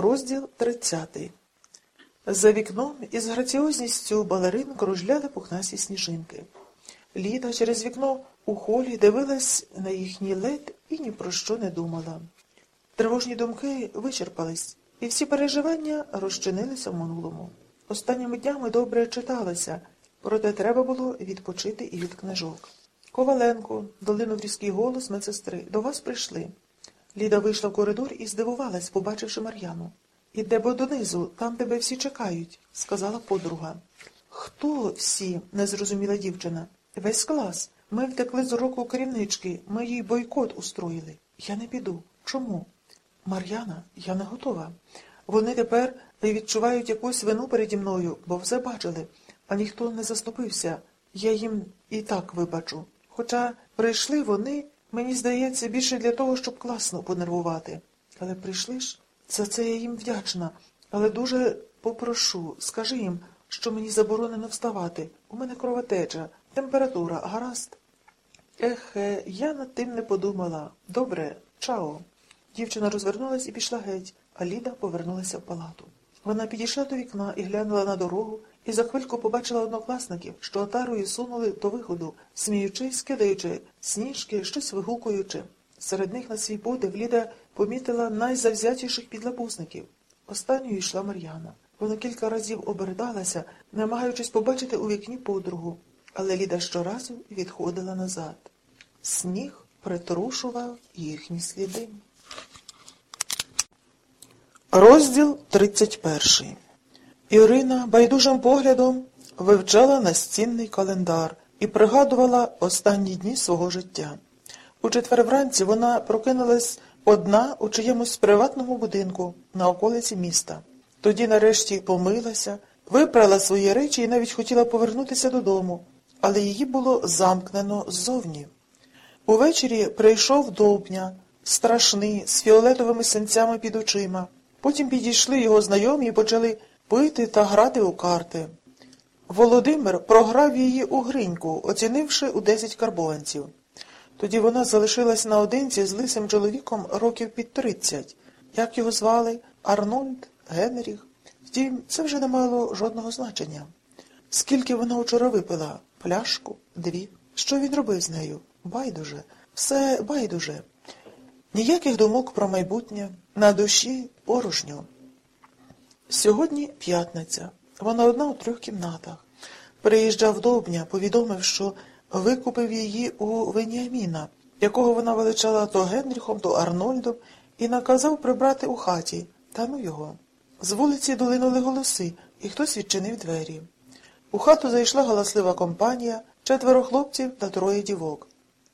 Розділ 30. За вікном із граціозністю балерин кружляли пухнасті сніжинки. Ліда через вікно у холі дивилась на їхній лед і ні про що не думала. Тривожні думки вичерпались, і всі переживання розчинилися в минулому. Останніми днями добре читалося, проте треба було відпочити і від книжок. Коваленко, долинув різкий голос медсестри, до вас прийшли. Ліда вийшла в коридор і здивувалась, побачивши Мар'яну. Іде бо донизу, там тебе всі чекають, сказала подруга. Хто всі? не зрозуміла дівчина. Весь клас. Ми втекли з уроку керівнички, ми їй бойкот устроїли. Я не піду. Чому? Мар'яна, я не готова. Вони тепер відчувають якусь вину переді мною, бо все бачили, а ніхто не заступився. Я їм і так вибачу. Хоча прийшли вони, мені здається, більше для того, щоб класно понервувати. Але прийшли ж, за це я їм вдячна. Але дуже попрошу, скажи їм, що мені заборонено вставати. У мене кровотеча, температура, гаразд. Ех, я над тим не подумала. Добре, чао. Дівчина розвернулась і пішла геть, а Ліда повернулася в палату. Вона підійшла до вікна і глянула на дорогу, і за хвильку побачила однокласників, що отарою сунули до виходу, сміючись, кидаючи, сніжки, щось вигукуючи. Серед них на свій подив Ліда помітила найзавзятіших підлапусників. Останньою йшла Мар'яна. Вона кілька разів обердалася, намагаючись побачити у вікні подругу, але Ліда щоразу відходила назад. Сніг притрушував їхні сліди. Розділ 31 Ірина байдужим поглядом вивчала настінний календар і пригадувала останні дні свого життя. У четвер вранці вона прокинулась одна у чиємусь приватному будинку на околиці міста. Тоді нарешті помилася, випрала свої речі і навіть хотіла повернутися додому, але її було замкнено ззовні. Увечері прийшов довбня, страшний, з фіолетовими синцями під очима. Потім підійшли його знайомі і почали пити та грати у карти. Володимир програв її у гриньку, оцінивши у десять карбованців. Тоді вона залишилась наодинці з лисим чоловіком років під тридцять. Як його звали? Арнольд, Генріх. Втім, це вже не мало жодного значення. Скільки вона вчора випила? Пляшку? Дві. Що він робив з нею? Байдуже. Все байдуже. Ніяких думок про майбутнє, на душі порожньо. Сьогодні п'ятниця. Вона одна у трьох кімнатах. Приїжджав Довбня, повідомив, що викупив її у Веніаміна, якого вона величала то Генріхом, то Арнольдом, і наказав прибрати у хаті, та ну його. З вулиці долинули голоси, і хтось відчинив двері. У хату зайшла галаслива компанія, четверо хлопців та троє дівок.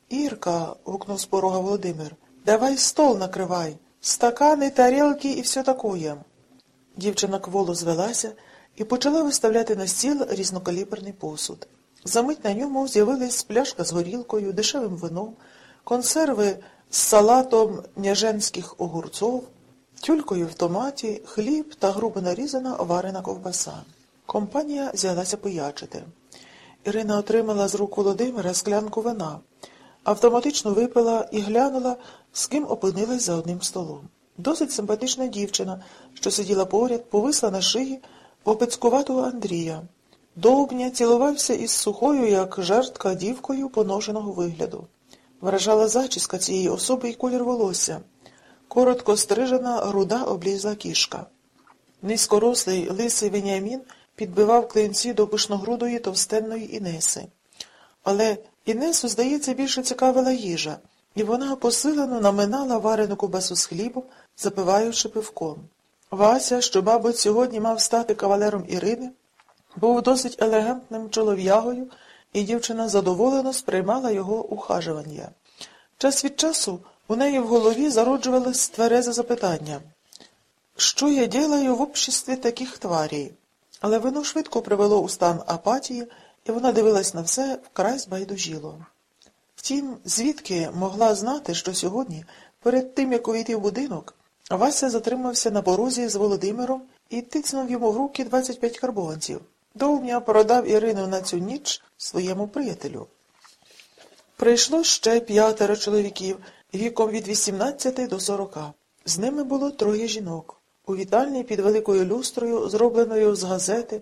Ірка, гукнув з порога Володимир, давай стол накривай, стакани, тарілки і все такое. Дівчина кволо звелася і почала виставляти на стіл різнокаліберний посуд. Замить на ньому з'явились пляшка з горілкою, дешевим вином, консерви з салатом няженських огурцов, тюлькою в томаті, хліб та грубо нарізана варена ковбаса. Компанія взялася поячити. Ірина отримала з рук Володимира склянку вина, автоматично випила і глянула, з ким опинилась за одним столом. Досить симпатична дівчина, що сиділа поряд, повисла на шиї попецькуватого Андрія. Довбня цілувався із сухою, як жертка дівкою поношеного вигляду. Вражала зачіска цієї особи і колір волосся. Коротко стрижена, груда облізла кішка. Низькорослий лисий Веніамін підбивав клинці до пишногрудої товстенної Інеси. Але Інесу, здається, більше цікавила їжа, і вона посилено наминала варену кубасу з хлібом, запиваючи пивком. Вася, що, мабуть, сьогодні мав стати кавалером Ірини, був досить елегантним чолов'ягою, і дівчина задоволено сприймала його ухажування. Час від часу у неї в голові зароджувалось тверезе запитання що я ділаю в обществі таких тварій? Але воно швидко привело у стан апатії, і вона дивилась на все вкрай збайдужіло. Втім, звідки могла знати, що сьогодні, перед тим, як увійти в будинок, Вася затримався на порозі з Володимиром і тицнув йому в руки 25 карбованців. Довбня продав Ірину на цю ніч своєму приятелю. Прийшло ще п'ятеро чоловіків віком від 18 до 40. З ними було троє жінок. У вітальні під великою люстрою, зробленою з газети,